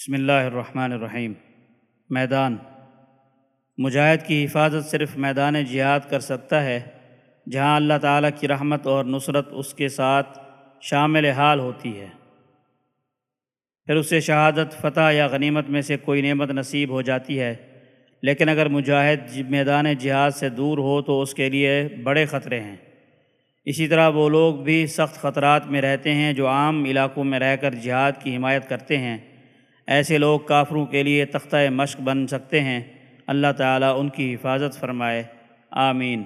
بسم اللہ الرحمن الرحیم۔ میدان۔ مجاہد کی حفاظت صرف میدان جہاد کر سکتا ہے، جہاں اللہ تعالیٰ کی رحمت اور نصرت اس کے ساتھ شامل حال ہوتی ہے۔ پھر اسے شہادت، فتح یا غنیمت میں سے کوئی نعمت نصیب ہو جاتی ہے، لیکن اگر مجاہد میدان جہاد سے دور ہو تو اس کے لیے بڑے خطرے ہیں۔ اسی طرح وہ لوگ بھی سخت خطرات میں رہتے ہیں جو عام علاقوں میں رہ کر جہاد کی حمایت کرتے ہیں۔ ایسے لوگ کافروں کے لیے تختہ مشق بن سکتے ہیں۔ اللہ تعالیٰ ان کی حفاظت فرمائے۔ آمین۔